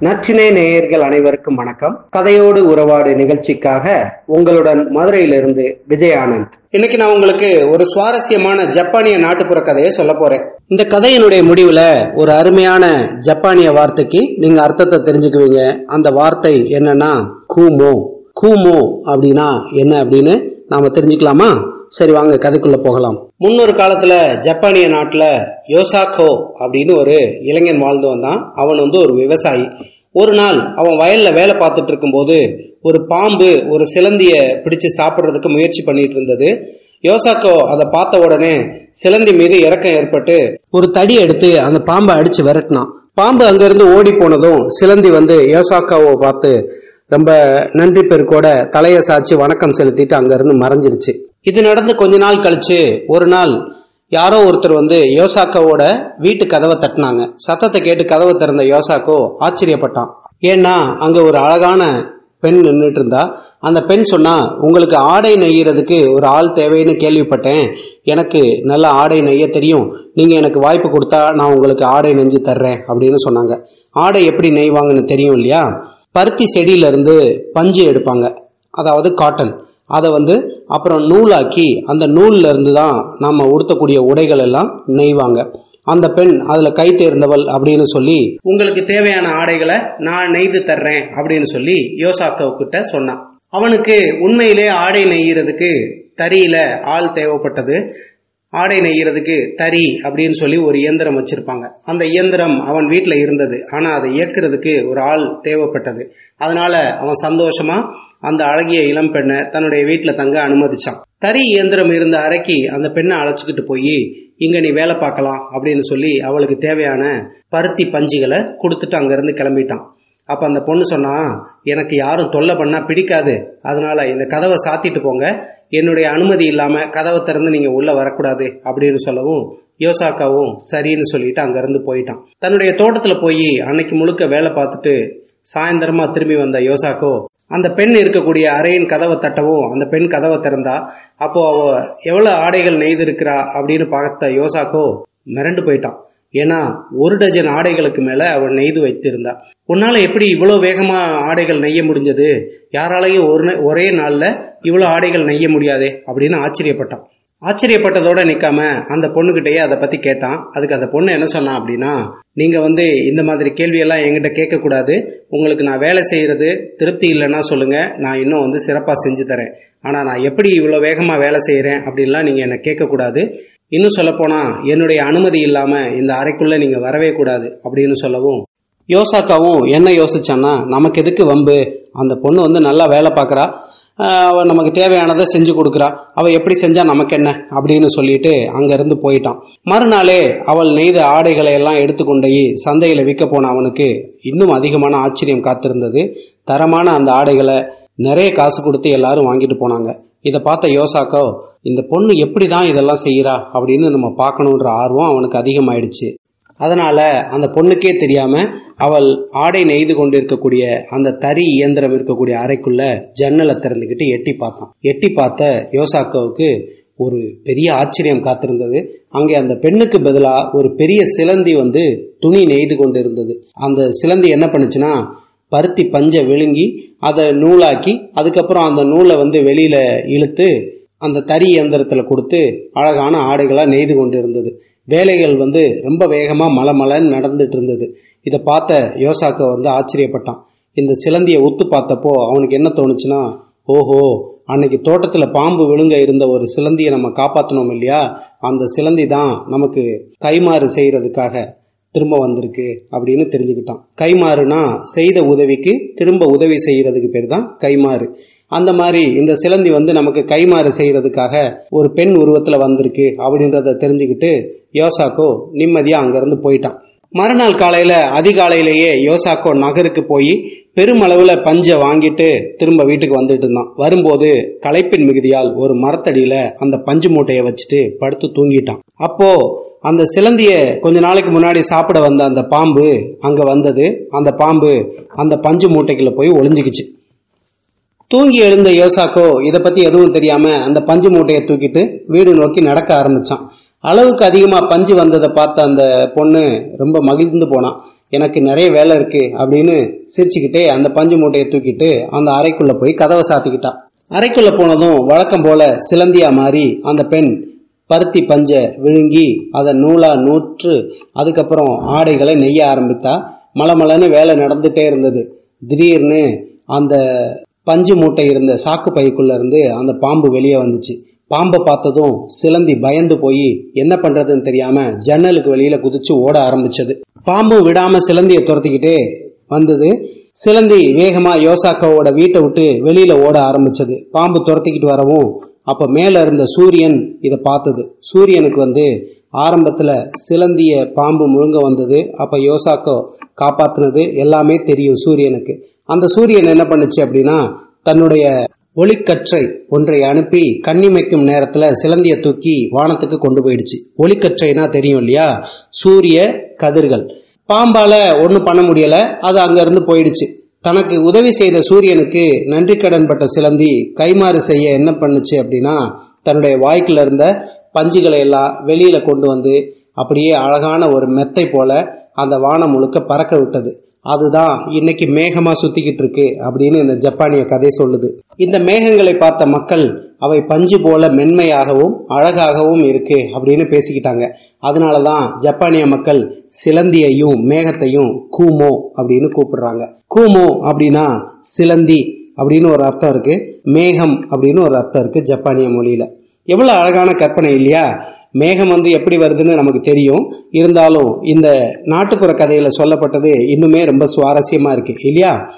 நற்றினை நேயர்கள் அனைவருக்கும் வணக்கம். கதையோடு உறவாடு நிகழ்ச்சிக்காக உங்களுடன் மதுரையிலிருந்து விஜய் ஆனந்த் இன்னைக்கு நான் உங்களுக்கு ஒரு சுவாரஸ்யமான ஜப்பானிய நாட்டுப்புற கதையை சொல்ல போறேன். இந்த கதையினுடைய முடிவுல ஒரு அருமையான ஜப்பானிய வார்த்தைக்கு நீங்க அர்த்தத்தை தெரிஞ்சுக்குவீங்க. அந்த வார்த்தை என்னன்னா கூமோ. கூமோ அப்படின்னா என்ன அப்படின்னு நாம தெரிஞ்சுக்கலாமா? சரி வாங்க கதைக்குள்ள போகலாம். முன்னொரு காலத்துல ஜப்பானிய நாட்டுல யோசாக்கோ அப்படின்னு ஒரு இளைஞன் வாழ்ந்து வந்தான். அவன் வந்து ஒரு விவசாயி. ஒரு நாள் அவன் வயல்ல வேலை பார்த்துட்டு இருக்கும்போது ஒரு பாம்பு ஒரு சிலந்திய பிடிச்சு சாப்பிட்றதுக்கு முயற்சி பண்ணிட்டு இருந்தது. யோசாக்கோ அதை பார்த்த உடனே சிலந்தி மீது இறக்கம் ஏற்பட்டு ஒரு தடி எடுத்து அந்த பாம்பை அடிச்சு விரட்டினான். பாம்பு அங்கிருந்து ஓடி போனதும் சிலந்தி வந்து யோசாக்காவை பார்த்து ரொம்ப நன்றி பெருக்கோட தலையை சாய்ச்சி வணக்கம் செலுத்திட்டு அங்கிருந்து மறைஞ்சிருச்சு. இது நடந்து கொஞ்ச நாள் கழிச்சு ஒரு நாள் யாரோ ஒருத்தர் வந்து யோசாக்காவோட வீட்டு கதவை தட்டினாங்க. சத்தத்தை கேட்டு கதவை திறந்த யோசாக்கோ ஆச்சரியப்பட்டான். ஏன்னா அங்க ஒரு அழகான பெண் நின்றுட்டு இருந்தா அந்த பெண் சொன்னா உங்களுக்கு ஆடை நெய்யறதுக்கு ஒரு ஆள் தேவைன்னு கேள்விப்பட்டேன். எனக்கு நல்ல ஆடை நெய்ய தெரியும். நீங்க எனக்கு வாய்ப்பு கொடுத்தா நான் உங்களுக்கு ஆடை நெஞ்சு தர்றேன் அப்படின்னு சொன்னாங்க. ஆடை எப்படி நெய்வாங்கன்னு தெரியும் இல்லையா? பருத்தி செடியில இருந்து பஞ்சு எடுப்பாங்க. அதாவது காட்டன். அதை வந்து அப்புறம் நூலாக்கி அந்த நூலில் இருந்து தான் நம்ம உடுத்தக்கூடிய உடைகள் எல்லாம் நெய்வாங்க. அந்த பெண் அதில் கை தேர்ந்தவள் அப்படின்னு சொல்லி உங்களுக்கு தேவையான ஆடைகளை நான் நெய்து தர்றேன் அப்படின்னு சொல்லி யோசாக்கோக்கிட்ட சொன்னான். அவனுக்கு உண்மையிலே ஆடை நெய்யறதுக்கு தறியில ஆள் தேவைப்பட்டது. ஆடை நெய்யறதுக்கு தறி அப்படின்னு சொல்லி ஒரு இயந்திரம் வச்சிருப்பாங்க. அந்த இயந்திரம் அவன் வீட்டில் இருந்தது. ஆனால் அதை இயக்கிறதுக்கு ஒரு ஆள் தேவைப்பட்டது. அதனால அவன் சந்தோஷமா அந்த அழகிய இளம் பெண்ணை தன்னுடைய வீட்டில் தங்க அனுமதிச்சான். தறி இயந்திரம் இருந்த அறைக்கு அந்த பெண்ணை அழைச்சிக்கிட்டு போய் இங்க நீ வேலை பார்க்கலாம் அப்படின்னு சொல்லி அவளுக்கு தேவையான பருத்தி பஞ்சுகளை கொடுத்துட்டு அங்கிருந்து கிளம்பிட்டான். அப்ப அந்த பொண்ணு சொன்னா எனக்கு யாரும் தொல்லை பண்ணா பிடிக்காது. அதனால இந்த கதவை சாத்திட்டு போங்க. என்னுடைய அனுமதி இல்லாம கதவை திறந்து நீங்க உள்ள வரக்கூடாது. அப்படின்னு சொல்லவும் யோசாக்காவும் சரின்னு சொல்லிட்டு அங்கிருந்து போயிட்டான். தன்னுடைய தோட்டத்துல போய் அன்னைக்கு முழுக்க வேலை பார்த்துட்டு சாயந்தரமா திரும்பி வந்த யோசாக்கோ அந்த பெண் இருக்கக்கூடிய அறையின் கதவை தட்டவும் அந்த பெண் கதவை திறந்தா அப்போ அவ எவ்வளவு ஆடைகள் நெய்திருக்கிறா? அப்படின்னு பார்த்த யோசாக்கோ மிரண்டு போயிட்டான். ஏன்னா ஒரு டஜன் ஆடைகளுக்கு மேல அவள் நெய்து வைத்திருந்தா. உன்னால எப்படி இவ்வளவு வேகமா ஆடைகள் நெய்ய முடிஞ்சது? யாராலையும் ஒரு ஒரே நாள்ல இவ்வளவு ஆடைகள் நெய்ய முடியாதே அப்படின்னு ஆச்சரியப்பட்டான். ஆச்சரியப்பட்டதோட நிக்காம அந்த பொண்ணுகிட்டயே அதை பத்தி கேட்டான். அதுக்கு அந்த பொண்ணு என்ன சொன்னான் அப்படின்னா நீங்க வந்து இந்த மாதிரி கேள்வியெல்லாம் எங்கிட்ட கேட்க கூடாது உங்களுக்கு நான் வேலை செய்யறது திருப்தி இல்லைன்னா சொல்லுங்க. நான் இன்னும் வந்து சிறப்பா செஞ்சு தரேன். ஆனால் நான் எப்படி இவ்வளோ வேகமாக வேலை செய்கிறேன் அப்படின்லாம் நீங்கள் என்னை கேட்கக்கூடாது. இன்னும் சொல்லப்போனால் என்னுடைய அனுமதி இல்லாமல் இந்த அறைக்குள்ளே நீங்கள் வரவே கூடாது அப்படின்னு சொல்லவும் யோசாக்காவும் என்ன யோசிச்சான்னா நமக்கு எதுக்கு வம்பு? அந்த பொண்ணு வந்து நல்லா வேலை பார்க்குறா. அவள் நமக்கு தேவையானதை செஞ்சு கொடுக்குறா. அவள் எப்படி செஞ்சால் நமக்கு என்ன? அப்படின்னு சொல்லிட்டு அங்கேருந்து போயிட்டான். மறுநாளே அவள் நெய்த ஆடைகளை எல்லாம் எடுத்துக்கொண்டு சந்தையில் விற்க போன அவனுக்கு இன்னும் அதிகமான ஆச்சரியம் காத்திருந்தது. தரமான அந்த ஆடைகளை நிறைய காசு கொடுத்து எல்லாரும் வாங்கிட்டு போனாங்க. இதை பார்த்த யோசாக்கோ இந்த பொண்ணு எப்படி தான் இதெல்லாம் செய்கிறா அப்படின்னு நம்ம பார்க்கணுன்ற ஆர்வம் அவனுக்கு அதிகமாயிடுச்சு. அதனால அந்த பொண்ணுக்கே தெரியாம அவள் ஆடை நெய்து கொண்டு இருக்கக்கூடிய அந்த தறி இயந்திரம் இருக்கக்கூடிய அறைக்குள்ள ஜன்னலை திறந்துக்கிட்டு எட்டி பார்த்தான். எட்டி பார்த்த யோசாக்கோவுக்கு ஒரு பெரிய ஆச்சரியம் காத்திருந்தது. அங்கே அந்த பெண்ணுக்கு பதிலா ஒரு பெரிய சிலந்தி வந்து துணி நெய்து கொண்டு இருந்தது அந்த சிலந்தி என்ன பண்ணுச்சுன்னா பருத்தி பஞ்சை விழுங்கி அதை நூலாக்கி அதுக்கப்புறம் அந்த நூலை வந்து வெளியில இழுத்து அந்த தறி இயந்திரத்தில் கொடுத்து அழகான ஆடைகளாக நெய்து கொண்டு இருந்தது வேலைகள் வந்து ரொம்ப வேகமாக மலை மலைன்னு நடந்துட்டு இருந்தது இதை பார்த்த யோசாக்க வந்து ஆச்சரியப்பட்டான். இந்த சிலந்தியை உத்து பார்த்தப்போ அவனுக்கு என்ன தோணுச்சுன்னா ஓஹோ அன்னைக்கு தோட்டத்தில் பாம்பு விழுங்க இருந்த ஒரு சிலந்தியை நம்ம காப்பாற்றினோம் இல்லையா? அந்த சிலந்தி தான் நமக்கு கைமாறு செய்கிறதுக்காக திரும்ப வந்திருக்கு அப்படின்னு தெரிஞ்சுக்கிட்டான். கைமாறுனா செய்த உதவிக்கு திரும்ப உதவி செய்யறதுக்கு பேர் தான் கைமாறு. அந்த மாதிரி இந்த சிலந்தி வந்து நமக்கு கைமாறு செய்யறதுக்காக ஒரு பெண் உருவத்துல வந்திருக்கு அப்படின்றத தெரிஞ்சுக்கிட்டு யோசாக்கோ நிம்மதியா அங்கிருந்து போயிட்டான். மறுநாள் காலையில அதிகாலையிலேயே யோசாக்கோ நகருக்கு போய் பெருமளவுல பஞ்சை வாங்கிட்டு திரும்ப வீட்டுக்கு வந்துட்டு இருந்தான். வரும்போது களைப்பின் மிகுதியால் ஒரு மரத்தடியில அந்த பஞ்சு மூட்டையை வச்சுட்டு படுத்து தூங்கிட்டான். அப்போ அந்த சிலந்திய கொஞ்ச நாளைக்கு முன்னாடி சாப்பிட வந்த அந்த பாம்பு அங்க வந்தது. அந்த பாம்பு அந்த பஞ்சு மூட்டைக்குள்ள போய் ஒளிஞ்சுக்குச்சு. தூங்கி எழுந்த யோசாக்கோ இதை பத்தி எதுவும் தெரியாம அந்த பஞ்சு மூட்டையை தூக்கிட்டு வீடு நோக்கி நடக்க ஆரம்பிச்சான். அளவுக்கு அதிகமாக பஞ்சு வந்ததை பார்த்த அந்த பொண்ணு ரொம்ப மகிழ்ந்து போனான் எனக்கு நிறைய வேலை இருக்குது அப்படின்னு சிரிச்சுக்கிட்டே அந்த பஞ்சு மூட்டையை தூக்கிட்டு அந்த அறைக்குள்ளே போய் கதவை சாத்திக்கிட்டான் அறைக்குள்ளே போனதும் வழக்கம் போல சிலந்தியா மாறி அந்த பெண் பருத்தி பஞ்சை விழுங்கி அதை நூலாக நூற்று அதுக்கப்புறம் ஆடைகளை நெய்ய ஆரம்பித்தா. மலமலன்னு வேலை நடந்துகிட்டே இருந்தது. திடீர்னு அந்த பஞ்சு மூட்டை இருந்த சாக்கு பைக்குள்ளேருந்து அந்த பாம்பு வெளியே வந்துச்சு. பாம்பை பார்த்ததும் சிலந்தி பயந்து போய் என்ன பண்றதுன்னு தெரியாம ஜன்னலுக்கு வெளியில குதிச்சு ஓட ஆரம்பிச்சது. பாம்பு விடாம சிலந்தியை துரத்திக்கிட்டே வந்தது. சிலந்தி வேகமா யோசாக்காவோட வீட்டை விட்டு வெளியில ஓட ஆரம்பிச்சது. பாம்பு துரத்திக்கிட்டு வரவும் அப்ப மேல இருந்த சூரியன் இதை பார்த்தது. சூரியனுக்கு வந்து ஆரம்பத்துல சிலந்திய பாம்பு முழுங்க வந்தது. அப்ப யோசாக்கோ காப்பாத்துனது எல்லாமே தெரியும் சூரியனுக்கு. அந்த சூரியன் என்ன பண்ணுச்சு அப்படின்னா தன்னுடைய ஒளிக்கற்றை ஒன்றை அனுப்பி கண்ணிமைக்கும் நேரத்துல சிலந்திய தூக்கி வானத்துக்கு கொண்டு போயிடுச்சு. ஒளிக்கற்றைனா தெரியும் இல்லையா? சூரிய கதிர்கள். பாம்பால ஒன்றும் பண்ண முடியல. அது அங்கேருந்து போயிடுச்சு. தனக்கு உதவி செய்த சூரியனுக்கு நன்றி கடன் பட்ட சிலந்தி கைமாறு செய்ய என்ன பண்ணுச்சு அப்படின்னா தன்னுடைய வாய்க்குள்ள இருந்த பஞ்சுகளை எல்லாம் வெளியில கொண்டு வந்து அப்படியே அழகான ஒரு மெத்தை போல அந்த வானம் முழுக்க பறக்க விட்டது. அதுதான் இன்னைக்கு மேகமா சுத்திக்கிட்டு இருக்கு அப்படின்னு இந்த ஜப்பானிய கதை சொல்லுது. இந்த மேகங்களை பார்த்த மக்கள் அவை பஞ்சு போல மென்மையாகவும் அழகாகவும் இருக்கு அப்படின்னு பேசிக்கிட்டாங்க. அதனாலதான் ஜப்பானிய மக்கள் சிலந்தியையும் மேகத்தையும் கூமோ அப்படின்னு கூப்பிடுறாங்க. கூமோ அப்படின்னா சிலந்தி அப்படின்னு ஒரு அர்த்தம் இருக்கு. மேகம் அப்படின்னு ஒரு அர்த்தம் இருக்கு ஜப்பானிய மொழியில. எவ்வளவு அழகான கற்பனை இல்லையா? மேகம் வந்து எப்படி வருதுன்னு நமக்கு தெரியும். இருந்தாலும் இந்த நாட்டுப்புற கதையில சொல்லப்பட்டது இன்னுமே ரொம்ப சுவாரஸ்யமா இருக்கு இல்லையா?